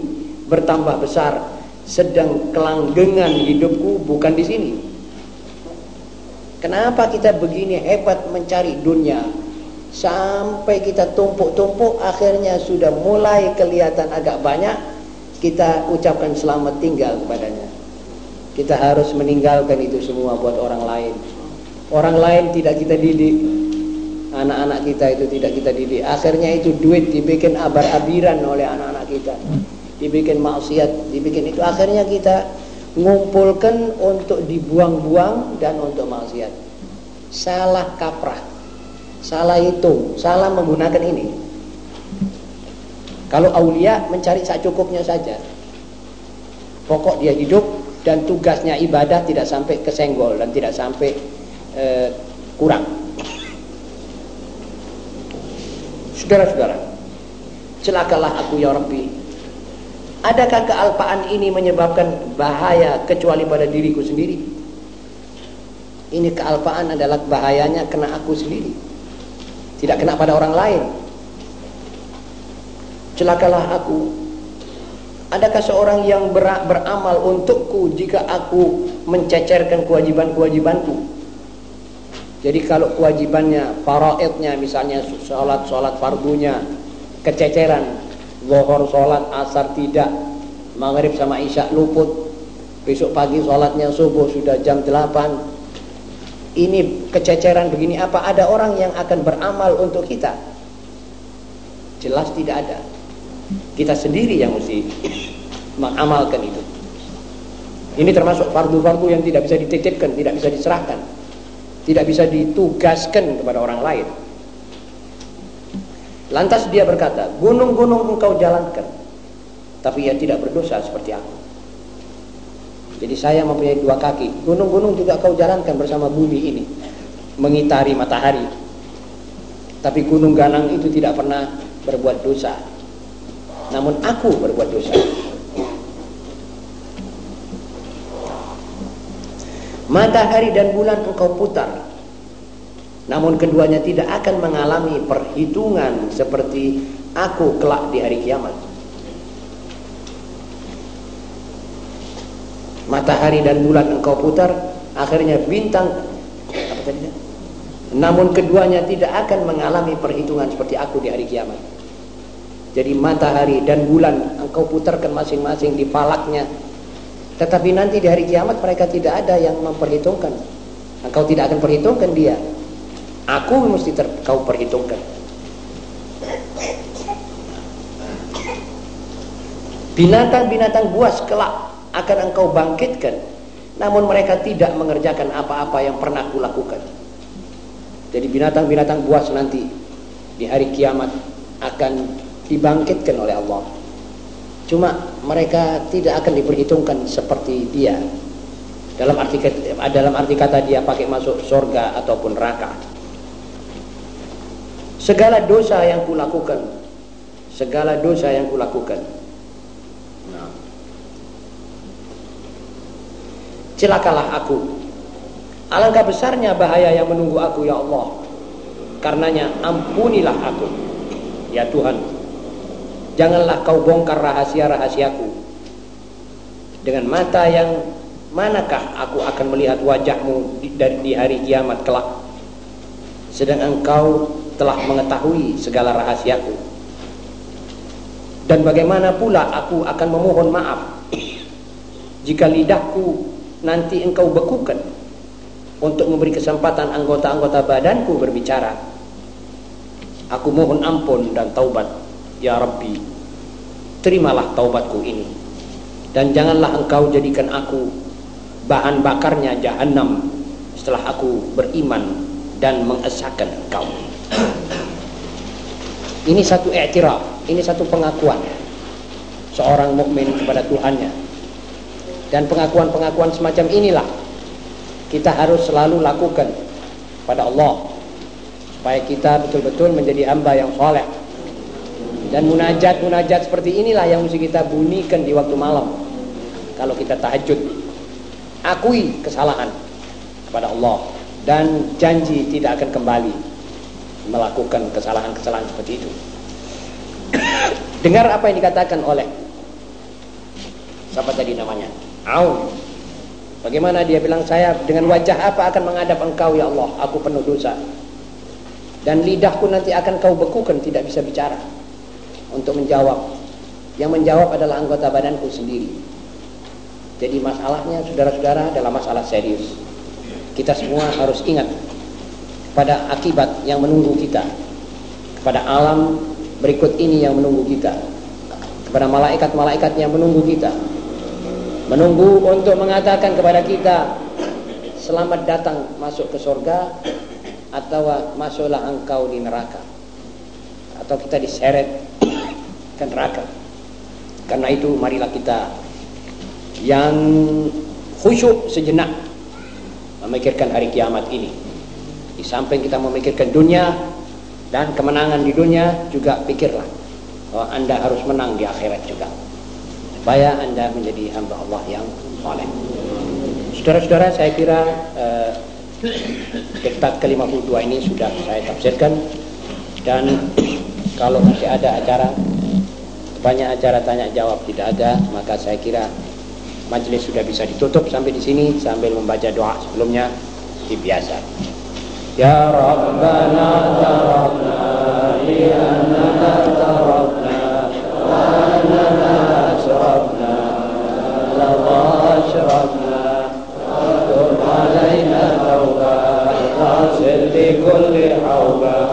bertambah besar, sedang kelanggengan hidupku bukan di sini. Kenapa kita begini hebat mencari dunia? Sampai kita tumpuk-tumpuk Akhirnya sudah mulai kelihatan agak banyak Kita ucapkan selamat tinggal kepadanya. Kita harus meninggalkan itu semua buat orang lain. Orang lain tidak kita didik Anak-anak kita itu tidak kita didik Akhirnya itu duit dibikin abar-abiran oleh anak-anak kita Dibikin maksiat Dibikin itu Akhirnya kita ngumpulkan untuk dibuang-buang dan untuk maksiat. Salah kaprah, salah itu, salah menggunakan ini. Kalau aulia mencari secukupnya saja. Pokok dia hidup dan tugasnya ibadah tidak sampai kesenggol dan tidak sampai eh, kurang. Saudara-saudara, celakalah aku ya Rabbi Adakah kealpaan ini menyebabkan bahaya kecuali pada diriku sendiri? Ini kealpaan adalah bahayanya kena aku sendiri. Tidak kena pada orang lain. Celakalah aku. Adakah seorang yang ber beramal untukku jika aku mencecerkan kewajiban-kewajibanku? Jadi kalau kewajibannya, faraidnya misalnya sholat-sholat fardunya, kececeran Zuhur sholat, asar tidak Maghrib sama isya luput Besok pagi sholatnya subuh sudah jam 8 Ini kececeran begini apa Ada orang yang akan beramal untuk kita? Jelas tidak ada. Kita sendiri yang mesti Mengamalkan itu. Ini termasuk fardu-fardu yang tidak bisa dititipkan Tidak bisa diserahkan Tidak bisa ditugaskan kepada orang lain Lantas dia berkata, gunung-gunung engkau jalankan. Tapi ia tidak berdosa seperti aku. Jadi saya mempunyai dua kaki. Gunung-gunung juga kau jalankan bersama bumi ini. Mengitari matahari. Tapi gunung ganang itu tidak pernah berbuat dosa. Namun aku berbuat dosa. Matahari dan bulan engkau putar namun keduanya tidak akan mengalami perhitungan seperti aku kelak di hari kiamat. Matahari dan bulan engkau putar, akhirnya bintang apa tadi? Namun keduanya tidak akan mengalami perhitungan seperti aku di hari kiamat. Jadi matahari dan bulan engkau putarkan masing-masing di falaknya Tetapi nanti di hari kiamat mereka tidak ada yang memperhitungkan. Engkau tidak akan perhitungkan dia. Aku mesti ter kau perhitungkan. Binatang-binatang buas kelak akan engkau bangkitkan. Namun mereka tidak mengerjakan apa-apa yang pernah kulakukan. Jadi binatang-binatang buas nanti di hari kiamat akan dibangkitkan oleh Allah. Cuma mereka tidak akan diperhitungkan seperti dia. Dalam arti dalam arti kata dia pakai masuk surga ataupun neraka. Segala dosa yang kulakukan, segala dosa yang kulakukan. Nah. Celakalah aku. Alangkah besarnya bahaya yang menunggu aku ya Allah. Karenanya ampunilah aku. Ya Tuhan, Janganlah kau bongkar rahasia-rahasiaku. Dengan mata yang manakah aku akan melihat wajahmu dari di hari kiamat kelak. Sedang engkau telah mengetahui segala rahasiaku. Dan bagaimana pula aku akan memohon maaf jika lidahku nanti engkau bekukan untuk memberi kesempatan anggota-anggota badanku berbicara. Aku mohon ampun dan taubat Ya Rabbi Terimalah taubatku ini. Dan janganlah engkau jadikan aku Bahan bakarnya jahanam Setelah aku beriman Dan mengesahkan engkau. Ini satu i'tiraf Ini satu pengakuan Seorang mukmin kepada Tuhannya. Dan pengakuan-pengakuan semacam inilah Kita harus selalu lakukan Pada Allah Supaya kita betul-betul menjadi hamba yang soleh dan munajat-munajat seperti inilah yang mesti kita bunyikan di waktu malam. Kalau kita tahajud. Akui kesalahan kepada Allah. Dan janji tidak akan kembali melakukan kesalahan-kesalahan seperti itu. [coughs] Dengar apa yang dikatakan oleh siapa tadi namanya? Aun. Bagaimana dia bilang saya dengan wajah apa akan menghadap engkau ya Allah? Aku penuh dosa. Dan lidahku nanti akan kau bekukan tidak bisa bicara untuk menjawab. Yang menjawab adalah anggota badanku sendiri. Jadi masalahnya saudara-saudara adalah masalah serius. Kita semua harus ingat pada akibat yang menunggu kita. Kepada alam berikut ini yang menunggu kita. Kepada malaikat-malaikat yang menunggu kita. Menunggu untuk mengatakan kepada kita selamat datang masuk ke surga atau masuklah engkau di neraka atau kita diseret ke neraka. Karena itu marilah kita yang khusyuk sejenak memikirkan hari kiamat ini. Di samping kita memikirkan dunia dan kemenangan di dunia juga pikirlah bahwa Anda harus menang di akhirat juga. Supaya Anda menjadi hamba Allah yang soleh. Saudara-saudara, saya kira eh, diktat ke-52 ini sudah saya tafsirkan dan kalau masih ada acara banyak acara tanya jawab tidak ada, maka saya kira majelis sudah bisa ditutup sampai di sini sambil membaca doa sebelumnya seperti biasa. Ya Rabbana tarabna li'annaka tarabna wa annana asrabna wa asrabna wa alaina tawba wa kulli hawba